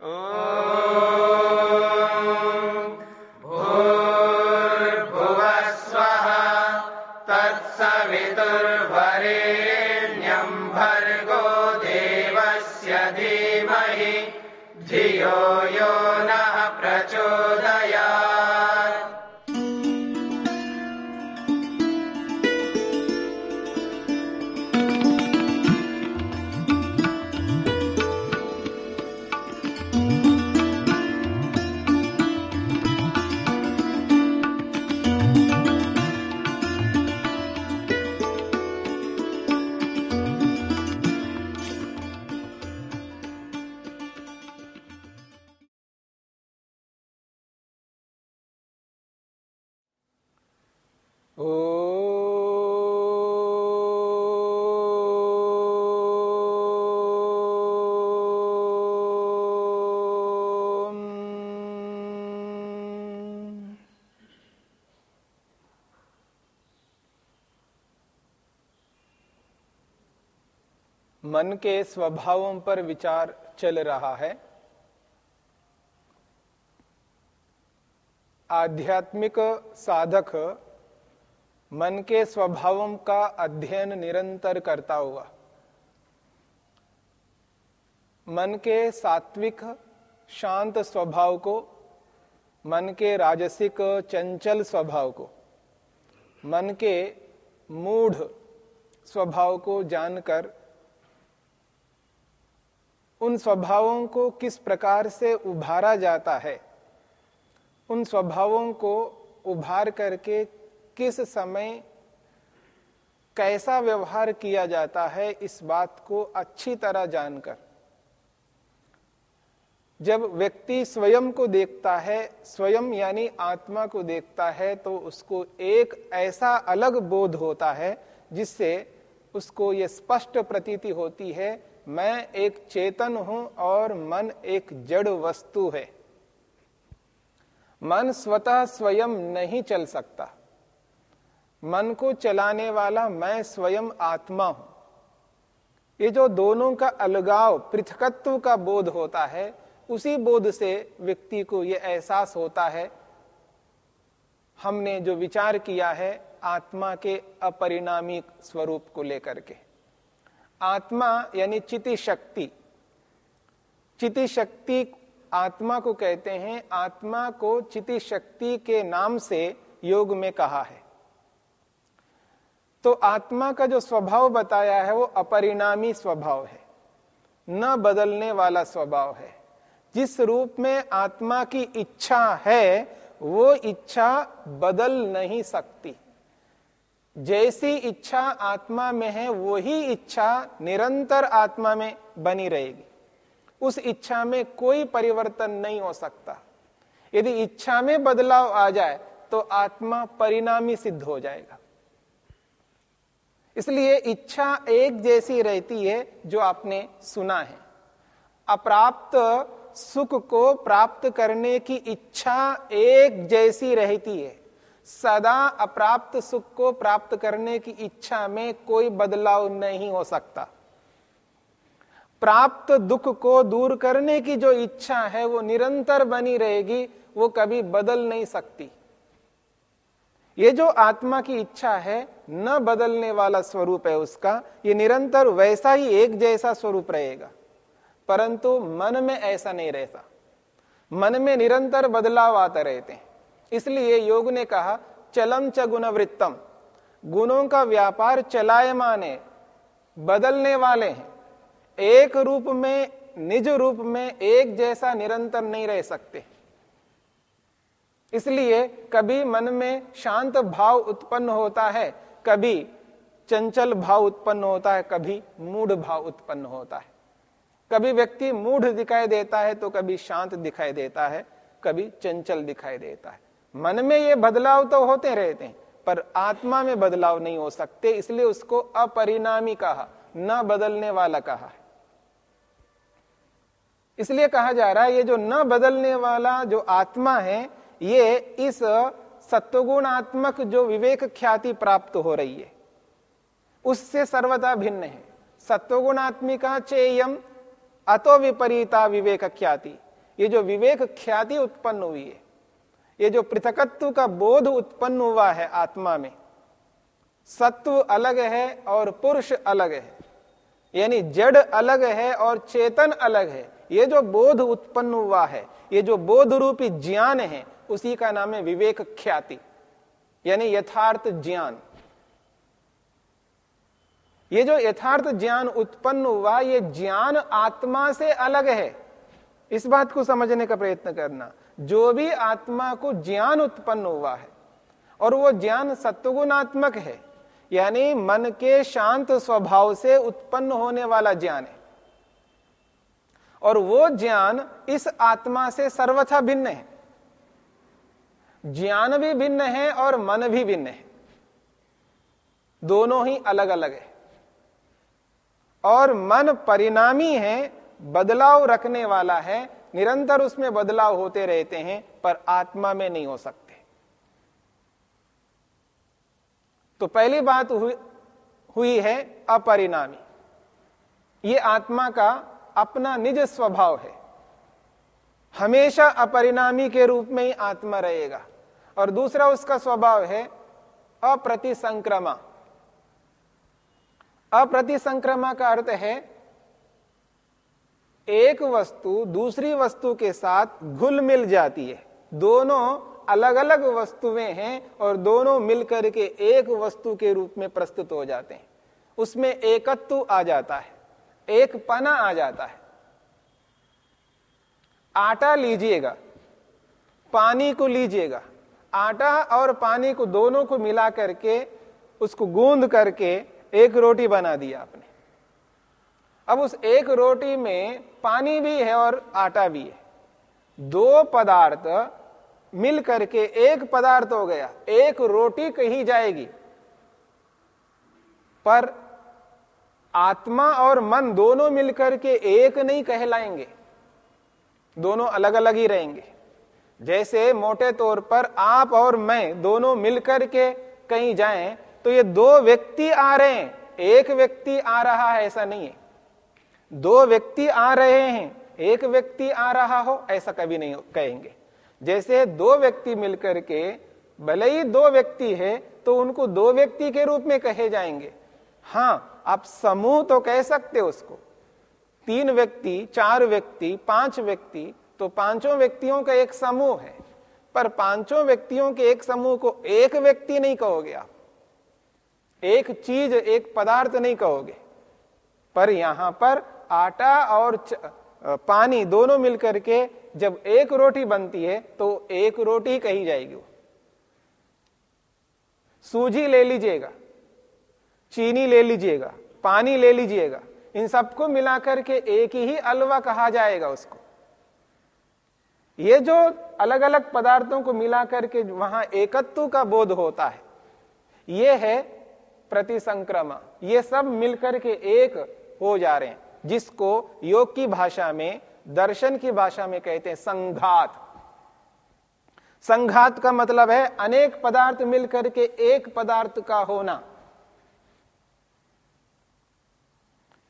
Oh. मन के स्वभावों पर विचार चल रहा है। आध्यात्मिक साधक मन के स्वभावों का अध्ययन निरंतर करता हुआ। मन के सात्विक, शांत स्वभाव को, मन के राजसिक, चंचल स्वभाव को, मन के मूढ़ स्वभाव को जानकर उन स्वभावों को किस प्रकार से उभारा जाता है? उन स्वभावों को उभार करके किस समय कैसा व्यवहार किया जाता है, इस बात को अच्छी तरह जानकर। जब व्यक्ति स्वयं को देखता है, स्वयं यानी आत्मा को देखता है तो उसको एक ऐसा अलग बोध होता है, जिससे उसको ये स्पष्ट प्रतीति होती है मैं एक चेतन हूँ और मन एक जड़ वस्तु है। मन स्वतः स्वयं नहीं चल सकता। मन को चलाने वाला मैं स्वयं आत्मा हूँ। ये जो दोनों का अलगाव, पृथकत्व का बोध होता है, उसी बोध से व्यक्ति को यह एहसास होता है, हमने जो विचार किया है आत्मा के अपरिणामी स्वरूप को लेकर के। आत्मा यानी चिति शक्ति। चिति शक्ति आत्मा को कहते हैं, आत्मा को चिति शक्ति के नाम से योग में कहा है। तो आत्मा का जो स्वभाव बताया है, वो अपरिणामी स्वभाव है। न बदलने वाला स्वभाव है। जिस रूप में आत्मा की इच्छा है, वो इच्छा बदल नहीं सकती। जैसी इच्छा आत्मा में है, वही इच्छा निरंतर आत्मा में बनी रहेगी। उस इच्छा में कोई परिवर्तन नहीं हो सकता। यदि इच्छा में बदलाव आ जाए तो आत्मा परिणामी सिद्ध हो जाएगा। इसलिए इच्छा एक जैसी रहती है जो आपने सुना है। अप्राप्त सुख को प्राप्त करने की इच्छा एक जैसी रहती है। सदा अप्राप्त सुख को प्राप्त करने की इच्छा में कोई बदलाव नहीं हो सकता। प्राप्त दुख को दूर करने की जो इच्छा है, वो निरंतर बनी रहेगी, वो कभी बदल नहीं सकती। ये जो आत्मा की इच्छा है, न बदलने वाला स्वरूप है उसका, ये निरंतर वैसा ही एक जैसा स्वरूप रहेगा। परंतु मन में ऐसा नहीं रहता। मन में निरंतर बदलाव आते रहते हैं। इसलिए योग ने कहा, चलम च गुणवृत्तम। गुणों का व्यापार चलायमान है बदलने वाले हैं। एक रूप में, निज रूप में एक जैसा निरंतर नहीं रह सकते। इसलिए कभी मन में शांत भाव उत्पन्न होता है, कभी चंचल भाव उत्पन्न होता है, कभी मूढ़ भाव उत्पन्न होता है। कभी व्यक्ति मूढ़ दिखाई देता है तो कभी शांत दिखाई देता है, कभी चंचल दिखाई देता है। मन में ये बदलाव तो होते रहते हैं, पर आत्मा में बदलाव नहीं हो सकते, इसलिए उसको अपरिणामी कहा, न बदलने वाला कहा इसलिए कहा जा रहा है, ये जो न बदलने वाला जो आत्मा है, ये इस सत्वगुणात्मक जो विवेक ख्याति प्राप्त हो रही है, उससे सर्वदा भिन्न है। सत्वगुणात्मिका चेयम अतो विपरीता विवेक ख्याति। ये जो विवेक ख्याति उत्पन्न हुई है ये जो पृथकत्व का बोध उत्पन्न हुआ है आत्मा में, सत्व अलग है और पुरुष अलग है, यानी जड़ अलग है और चेतन अलग है। ये जो बोध उत्पन्न हुआ है, ये जो बोध रूपी ज्ञान है, उसी का नाम है विवेक ख्याति, यानी यथार्थ ज्ञान। ये जो यथार्थ ज्ञान उत्पन्न हुआ, ये ज्ञान आत्मा से अलग है। इस बात को समझने का प्रयत्न करना। जो भी आत्मा को ज्ञान उत्पन्न हुआ है और वो ज्ञान सत्वगुणात्मक है, यानी मन के शांत स्वभाव से उत्पन्न होने वाला ज्ञान है। और वो ज्ञान इस आत्मा से सर्वथा भिन्न है। ज्ञान भी भिन्न है और मन भी भिन्न है। दोनों ही अलग अलग है। और मन परिणामी है, बदलाव रखने वाला है निरंतर उसमें बदलाव होते रहते हैं पर आत्मा में नहीं हो सकते। तो पहली बात हुई, हुई है अपरिणामी। ये आत्मा का अपना निज स्वभाव है। हमेशा अपरिणामी के रूप में ही आत्मा रहेगा। और दूसरा उसका स्वभाव है अप्रतिसंक्रमा। अप्रतिसंक्रमा का अर्थ है एक वस्तु दूसरी वस्तु के साथ घुल मिल जाती है। दोनों अलग अलग वस्तुएँ हैं और दोनों मिलकर के एक वस्तु के रूप में प्रस्तुत हो जाते हैं। उसमें एकत्व आ जाता है, एक पना आ जाता है। आटा लीजिएगा, पानी को लीजिएगा। आटा और पानी को दोनों को मिला करके उसको गूंद करके एक रोटी बना दिया आपने। अब उस एक रोटी में पानी भी है और आटा भी है। दो पदार्थ मिल करके एक पदार्थ हो गया, एक रोटी कही जाएगी। पर आत्मा और मन दोनों मिलकर के एक नहीं कहलाएँगे, दोनों अलग अलग ही रहेंगे। जैसे मोटे तौर पर आप और मैं दोनों मिलकर के कहीं जाएँ तो ये दो व्यक्ति आ रहे हैं, एक व्यक्ति आ रहा है, ऐसा नहीं है। दो व्यक्ति आ रहे हैं, एक व्यक्ति आ रहा हो, ऐसा कभी नहीं कहेंगे। जैसे दो व्यक्ति मिलकर के, भले ही दो व्यक्ति है तो उनको दो व्यक्ति के रूप में कहे जाएँगे। हाँ आप समूह तो कह सकते उसको। तीन व्यक्ति, चार व्यक्ति, पाँच व्यक्ति तो पाँचों व्यक्तियों का एक समूह है। पर पाँचों व्यक्तियों के एक समूह को एक व्यक्ति नहीं कहोगे आप। एक चीज़, एक पदार्थ नहीं कहोगे। पर यहाँ पर आटा और पानी दोनों मिलकर के जब एक रोटी बनती है तो एक रोटी कही जाएगी वो। सूजी ले लीजिएगा, चीनी ले लीजिएगा, पानी ले लीजिएगा, इन सबको मिलाकर के एक ही अलवा कहा जाएगा उसको। ये जो अलग अलग पदार्थों को मिलाकर के वहाँ एकत्व का बोध होता है, ये है प्रतिसंक्रमा। ये सब मिलकर के एक हो जा रहे हैं। जिसको योग की भाषा में, दर्शन की भाषा में कहते हैं संघात। संघात का मतलब है अनेक पदार्थ मिलकर के एक पदार्थ का होना।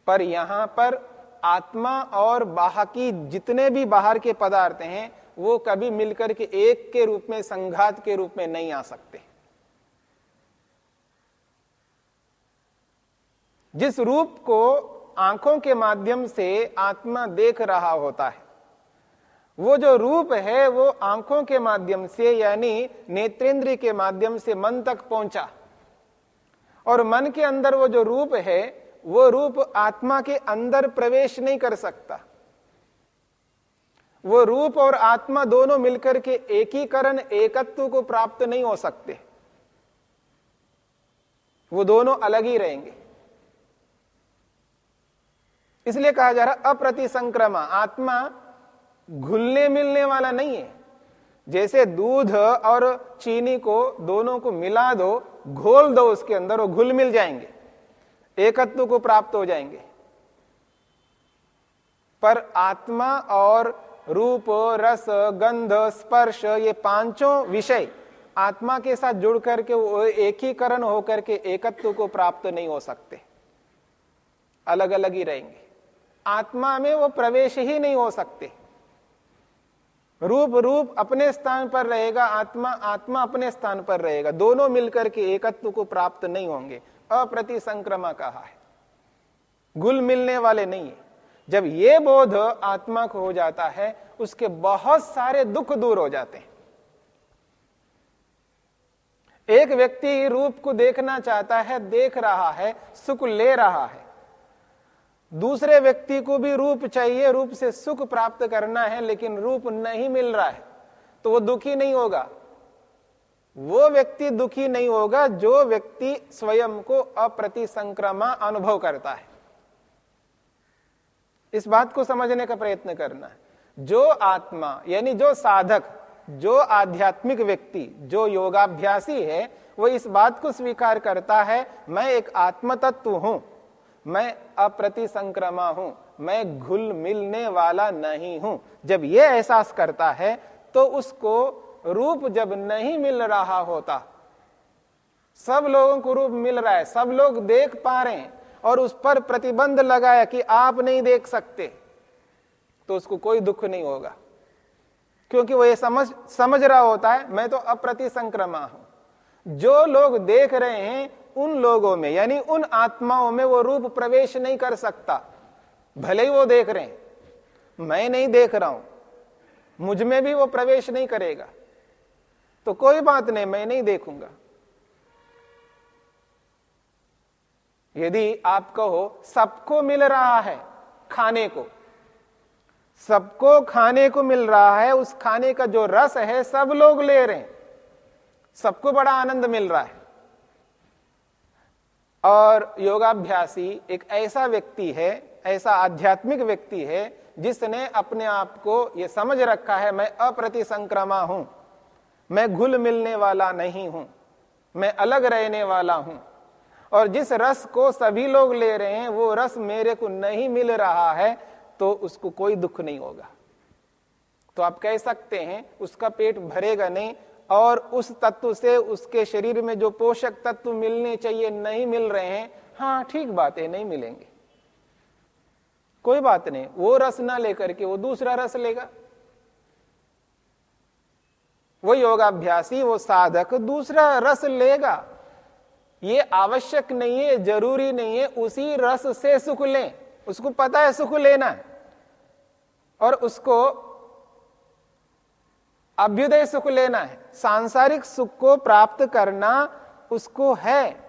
पर यहाँ पर आत्मा और बाकी जितने भी बाहर के पदार्थ हैं, वो कभी मिलकर के एक के रूप में, संघात के रूप में नहीं आ सकते। जिस रूप को आँखों के माध्यम से आत्मा देख रहा होता है। वो जो रूप है, वो आँखों के माध्यम से, यानी नेत्रेंद्र के माध्यम से मन तक पहुँचा। और मन के अंदर वो जो रूप है, वो रूप आत्मा के अंदर प्रवेश नहीं कर सकता। वो रूप और आत्मा दोनों मिलकर के एकीकरण, एकत्व को प्राप्त नहीं हो सकते। वो दोनों अलग ही रहेंगे। इसलिए कहा जा रहा अप्रतिसंक्रमा, आत्मा घुलने मिलने वाला नहीं है। जैसे दूध और चीनी को दोनों को मिला दो, घोल दो उसके अंदर वो घुल मिल जाएँगे। एकत्व को प्राप्त हो जाएँगे। पर आत्मा और रूप, रस, गंध, स्पर्श, ये पाँचों विषय आत्मा के साथ जुड़ करके वो एकीकरण होकर के एकत्व को प्राप्त नहीं हो सकते। अलग अलग ही रहेंगे। आत्मा में वो प्रवेश ही नहीं हो सकते। रूप रूप अपने स्थान पर रहेगा, आत्मा आत्मा अपने स्थान पर रहेगा। दोनों मिलकर के एकत्व को प्राप्त नहीं होंगे। अप्रति संक्रमा कहा है। गुल मिलने वाले नहीं है। जब ये बोध आत्मा को हो जाता है, उसके बहुत सारे दुख दूर हो जाते हैं। एक व्यक्ति रूप को देखना चाहता है, देख रहा है, सुख ले रहा है। दूसरे व्यक्ति को भी रूप चाहिए, रूप से सुख प्राप्त करना है, लेकिन रूप नहीं मिल रहा है तो वो दुखी नहीं होगा। वो व्यक्ति दुखी नहीं होगा जो व्यक्ति स्वयं को अप्रति संक्रमा अनुभव करता है। इस बात को समझने का प्रयत्न करना। है जो आत्मा, यानी जो साधक, जो आध्यात्मिक व्यक्ति, जो योगाभ्यासी है, वो इस बात को स्वीकार करता है, मैं एक आत्म तत्व हूँ। मैं अप्रति संक्रमा हूँ, मैं घुल मिलने वाला नहीं हूँ। जब ये एहसास करता है तो उसको रूप जब नहीं मिल रहा होता, सब लोगों को रूप मिल रहा है, सब लोग देख पा रहे हैं, और उस पर प्रतिबंध लगाया कि आप नहीं देख सकते तो उसको कोई दुख नहीं होगा। क्योंकि वो ये समझ समझ रहा होता है, मैं तो अप्रति संक्रमा हूँ। जो लोग देख रहे हैं उन लोगों में, यानी उन आत्माओं में वो रूप प्रवेश नहीं कर सकता। भले ही वो देख रहे हैं। मैं नहीं देख रहा हूँ। मुझमें भी वो प्रवेश नहीं करेगा। तो कोई बात नहीं, मैं नहीं देखूँगा। यदि आप कहो, सबको मिल रहा है खाने को, सबको खाने को मिल रहा है, उस खाने का जो रस है, सब लोग ले रहे हैं। सबको बड़ा आनंद मिल रहा है। और योगाभ्यासी एक ऐसा व्यक्ति है, ऐसा आध्यात्मिक व्यक्ति है, जिसने अपने आप को यह समझ रखा है, मैं अप्रति संक्रमा हूँ, मैं घुल मिलने वाला नहीं हूँ, मैं अलग रहने वाला हूँ। और जिस रस को सभी लोग ले रहे हैं, वो रस मेरे को नहीं मिल रहा है तो उसको कोई दुख नहीं होगा। तो आप कह सकते हैं, उसका पेट भरेगा नहीं और उस तत्व से उसके शरीर में जो पोषक तत्व मिलने चाहिए, नहीं मिल रहे हैं हाँ ठीक बात है नहीं मिलेंगे। कोई बात नहीं, वो रस ना लेकर के वो दूसरा रस लेगा। वो योगाभ्यासी, वो साधक दूसरा रस लेगा। ये आवश्यक नहीं है, ज़रूरी नहीं है, उसी रस से सुख लें। उसको पता है सुख लेना है। और उसको अभ्युदय सुख लेना है। सांसारिक सुख को प्राप्त करना उसको है।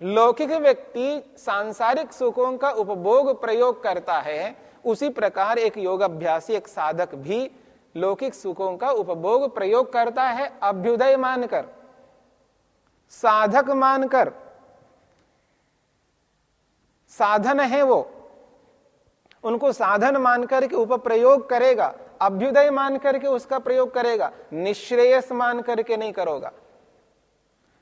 लौकिक व्यक्ति सांसारिक सुखों का उपभोग प्रयोग करता है। उसी प्रकार एक योग अभ्यासी एक साधक भी लौकिक सुखों का उपभोग प्रयोग करता है, अभ्युदय मानकर, साधक मानकर। साधन है वो। उनको साधन मानकर के उपप्रयोग करेगा। अभ्युदय मान करके उसका प्रयोग करेगा, निश्रेयस मान करके नहीं करोगा।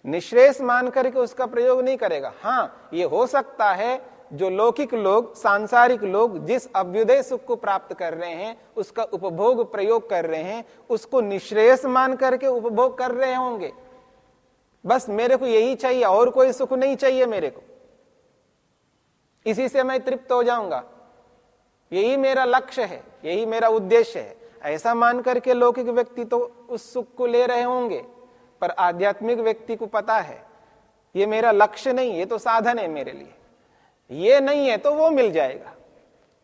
निश्रेयस मान करके उसका प्रयोग नहीं करेगा। हाँ, ये हो सकता है जो लौकिक लोग, सांसारिक लोग जिस अभ्युदय सुख को प्राप्त कर रहे हैं, उसका उपभोग प्रयोग कर रहे हैं, उसको निश्रेयस मान करके उपभोग कर रहे होंगे। बस मेरे को यही चाहिए, और कोई सुख नहीं चाहिए मेरे को। इसी से मैं तृप्त हो जाऊँगा। यही मेरा लक्ष्य है, यही मेरा उद्देश्य है। ऐसा मान करके लौकिक व्यक्ति तो उस सुख को ले रहे होंगे, पर आध्यात्मिक व्यक्ति को पता है, ये मेरा लक्ष्य नहीं, ये तो साधन है मेरे लिए। ये नहीं है तो वो मिल जाएगा।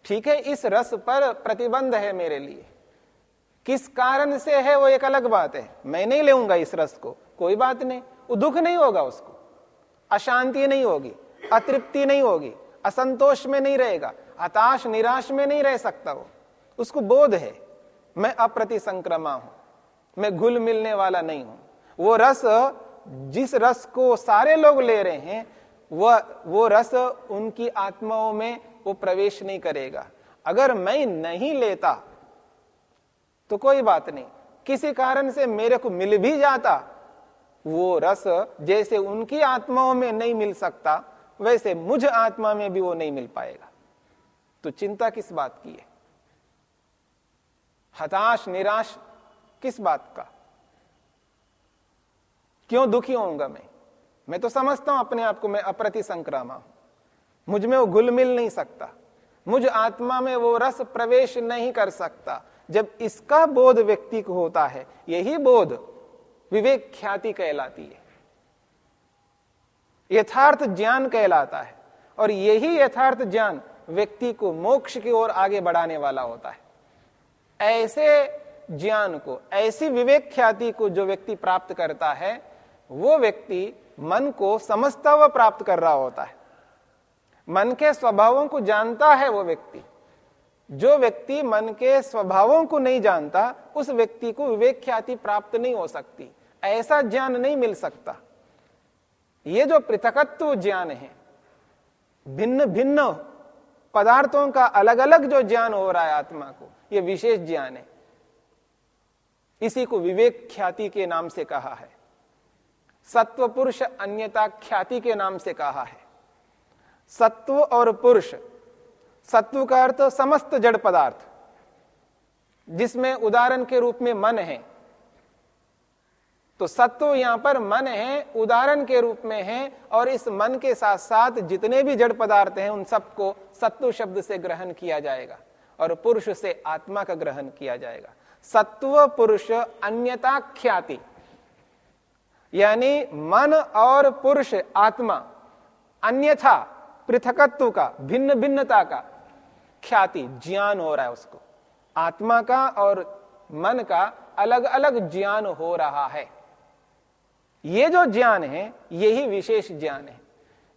ठीक है, इस रस पर प्रतिबंध है मेरे लिए। किस कारण से है वो एक अलग बात है। मैं नहीं लेऊँगा इस रस को, कोई बात नहीं। वो दुख नहीं होगा उसको, अशांति नहीं होगी, अतृप्ति नहीं होगी। असंतोष में नहीं रहेगा, हताश, निराश में नहीं रह सकता वो। उसको बोध है, मैं अप्रति संक्रमा हूँ, मैं घुल मिलने वाला नहीं हूँ। वो रस, जिस रस को सारे लोग ले रहे हैं, वह, वो रस उनकी आत्माओं में वो प्रवेश नहीं करेगा। अगर मैं नहीं लेता तो कोई बात नहीं। किसी कारण से मेरे को मिल भी जाता, वो रस जैसे उनकी आत्माओं में नहीं मिल सकता वैसे मुझ आत्मा में भी वो नहीं मिल पाएगा। तो चिंता किस बात की है? हताश, निराश किस बात का? क्यों दुखी होऊँगा मैं? मैं तो समझता हूँ अपने आप को मैं अप्रति संक्रामा हूँ। मुझमें वो घुल मिल नहीं सकता। मुझ आत्मा में वो रस प्रवेश नहीं कर सकता। जब इसका बोध व्यक्ति को होता है, यही बोध विवेक ख्याति कहलाती है। यथार्थ ज्ञान कहलाता है और यही यथार्थ ज्ञान व्यक्ति को मोक्ष की ओर आगे बढ़ाने वाला होता है। ऐसे ज्ञान को, ऐसी विवेक ख्याति को जो व्यक्ति प्राप्त करता है, वो व्यक्ति मन को समझता हुआ प्राप्त कर रहा होता है। मन के स्वभावों को जानता है वो व्यक्ति। जो व्यक्ति मन के स्वभावों को नहीं जानता, उस व्यक्ति को विवेक ख्याति प्राप्त नहीं हो सकती। ऐसा ज्ञान नहीं मिल सकता। ये जो पृथकत्व ज्ञान है, भिन्न भिन्न पदार्थों का अलग अलग जो ज्ञान हो रहा है आत्मा को यह विशेष ज्ञान है। इसी को विवेक ख्याति के नाम से कहा है। सत्व, पुरुष अन्यता ख्याति के नाम से कहा है। सत्व और पुरुष, सत्व का अर्थ समस्त जड़ पदार्थ, जिसमें उदाहरण के रूप में मन है। तो सत्व यहाँ पर मन है, उदाहरण के रूप में है, और इस मन के साथ साथ जितने भी जड़ पदार्थ हैं, उन सबको सत्व शब्द से ग्रहण किया जाएगा, और पुरुष से आत्मा का ग्रहण किया जाएगा। सत्व पुरुष अन्यता ख्याति, यानी मन और पुरुष आत्मा अन्यथा पृथकत्व का भिन्न भिन्नता का ख्याति, ज्ञान हो रहा है उसको। आत्मा का और मन का अलग अलग ज्ञान हो रहा है। ये जो ज्ञान है, यही विशेष ज्ञान है।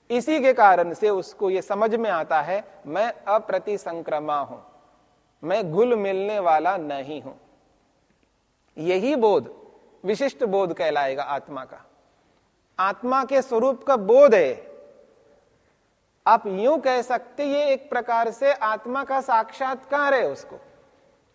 इसी के कारण से उसको ये समझ में आता है, मैं अप्रति संक्रमा हूँ। मैं गुल मिलने वाला नहीं हूँ। यही बोध, विशिष्ट बोध कहलाएगा आत्मा का। आत्मा के स्वरूप का बोध है। आप यूँ कह सकते ये एक प्रकार से आत्मा का साक्षात्कार है उसको।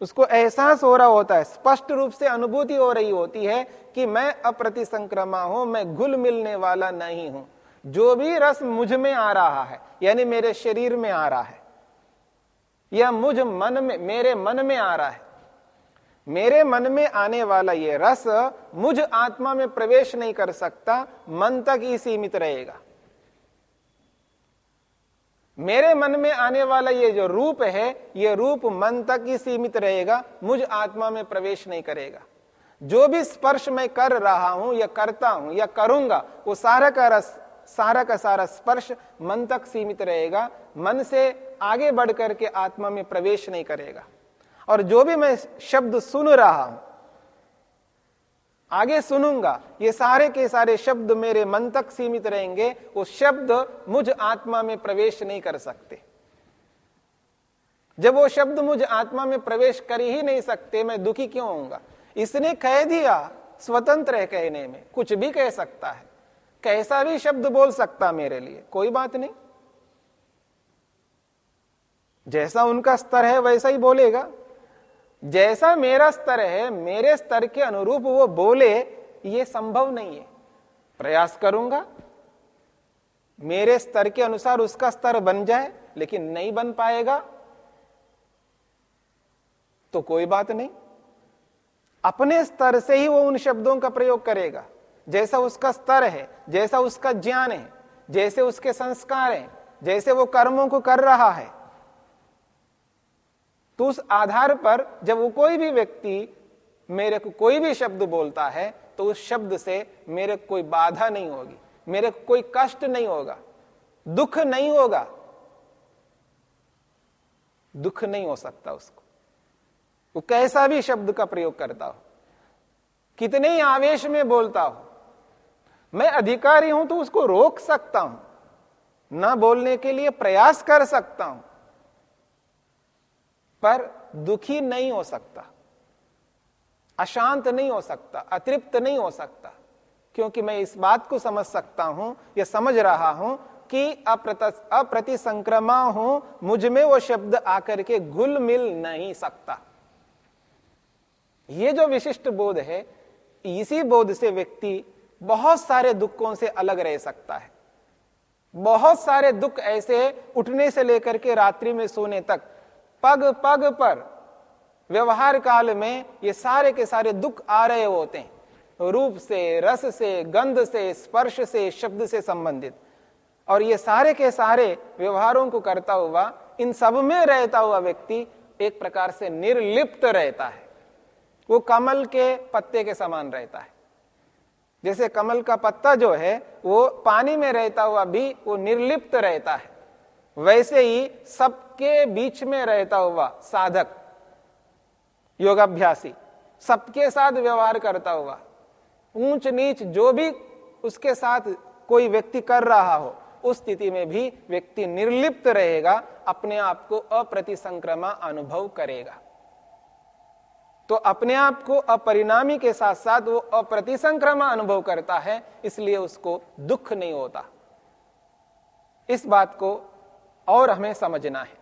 उसको एहसास हो रहा होता है, स्पष्ट रूप से अनुभूति हो रही होती है कि मैं अप्रति संक्रमा हूँ, मैं घुल मिलने वाला नहीं हूँ। जो भी रस मुझमें आ रहा है, यानी मेरे शरीर में आ रहा है, या मुझ मन में, मेरे मन में आ रहा है, मेरे मन में आने वाला ये रस मुझ आत्मा में प्रवेश नहीं कर सकता, मन तक ही सीमित रहेगा। मेरे मन में आने वाला ये जो रूप है, ये रूप मन तक ही सीमित रहेगा, मुझ आत्मा में प्रवेश नहीं करेगा। जो भी स्पर्श मैं कर रहा हूँ, या करता हूँ, या करूँगा, वो सारा का रस, सारा का सारा स्पर्श मन तक सीमित रहेगा, मन से आगे बढ़ करके आत्मा में प्रवेश नहीं करेगा। और जो भी मैं शब्द सुन रहा हूँ आगे सुनूँगा। ये सारे के सारे शब्द मेरे मन तक सीमित रहेंगे। वो शब्द मुझ आत्मा में प्रवेश नहीं कर सकते। जब वो शब्द मुझ आत्मा में प्रवेश कर ही नहीं सकते, मैं दुखी क्यों होऊँगा? इसने कह दिया स्वतंत्र है कहने में। कुछ भी कह सकता है। कैसा भी शब्द बोल सकता मेरे लिए। कोई बात नहीं। जैसा उनका स्तर है, वैसा ही बोलेगा। जैसा मेरा स्तर है, मेरे स्तर के अनुरूप वो बोले, ये संभव नहीं है। प्रयास करूँगा, मेरे स्तर के अनुसार उसका स्तर बन जाए, लेकिन नहीं बन पाएगा तो कोई बात नहीं। अपने स्तर से ही वो उन शब्दों का प्रयोग करेगा। जैसा उसका स्तर है, जैसा उसका ज्ञान है, जैसे उसके संस्कार हैं, जैसे वो कर्मों को कर रहा है तो उस आधार पर जब वो कोई भी व्यक्ति मेरे को कोई भी शब्द बोलता है तो उस शब्द से मेरे कोई बाधा नहीं होगी, मेरे को कोई कष्ट नहीं होगा, दुख नहीं होगा। दुख नहीं हो सकता उसको। वो कैसा भी शब्द का प्रयोग करता हो, कितने ही आवेश में बोलता हो, मैं अधिकारी हूँ तो उसको रोक सकता हूँ, ना बोलने के लिए प्रयास कर सकता हूँ। पर दुखी नहीं हो सकता, अशांत नहीं हो सकता, अतृप्त नहीं हो सकता, क्योंकि मैं इस बात को समझ सकता हूँ, या समझ रहा हूँ कि अप्रति संक्रमा हूँ, मुझमें वो शब्द आकर के घुल मिल नहीं सकता। ये जो विशिष्ट बोध है, इसी बोध से व्यक्ति बहुत सारे दुखों से अलग रह सकता है। बहुत सारे दुख ऐसे उठने से लेकर के रात्रि में सोने तक पग पग पर, व्यवहार काल में ये सारे के सारे दुख आ रहे होते हैं। रूप से, रस से, गंध से, स्पर्श से, शब्द से संबंधित। और ये सारे के सारे व्यवहारों को करता हुआ, इन सब में रहता हुआ व्यक्ति एक प्रकार से निर्लिप्त रहता है। वो कमल के पत्ते के समान रहता है। जैसे कमल का पत्ता जो है, वो पानी में रहता हुआ भी वो निर्लिप्त रहता है। वैसे ही सबके बीच में रहता हुआ साधक, योगाभ्यासी, सबके साथ व्यवहार करता हुआ ऊंच नीच जो भी उसके साथ कोई व्यक्ति कर रहा हो, उस स्थिति में भी व्यक्ति निर्लिप्त रहेगा, अपने आप को अप्रतिसंक्रमा अनुभव करेगा। तो अपने आप को अपरिणामी के साथ साथ वो अप्रतिसंक्रमा अनुभव करता है, इसलिए उसको दुख नहीं होता। इस बात को और हमें समझना है।